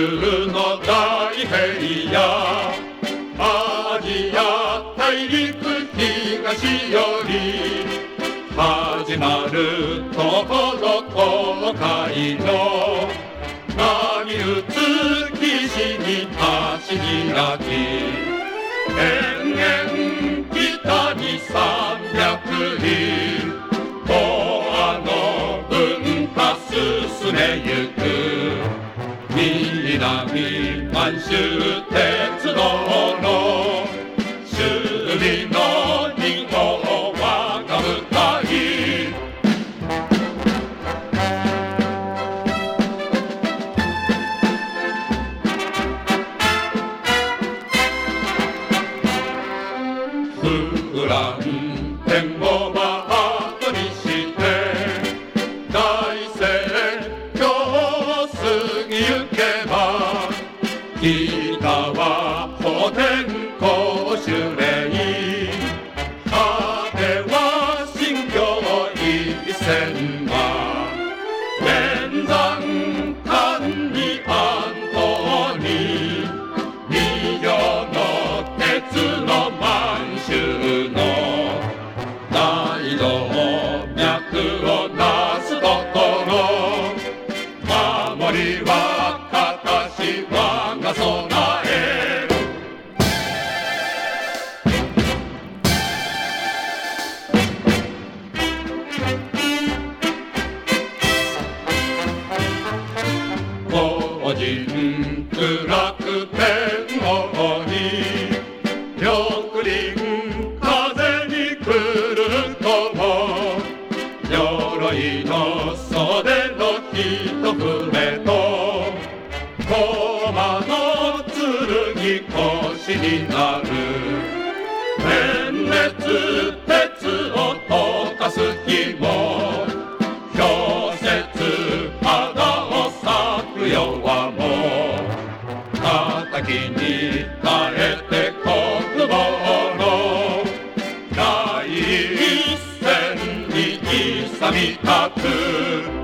の大平野。アジア大陸東より始まるところ東海の波打つ岸に足開き。延々北に三百里。東亜の文化進めゆく。南満州鉄道の首里の二号はが舞台フラン北は古典公主礼果ては新教一線我が備え個人苦楽天王に緑林風に来るとも。鎧の袖の一船との剣腰になる。天熱鉄を溶かす日も。氷雪肌を裂く世はもう。敵に耐えて国防の。第一線に勇み立つ。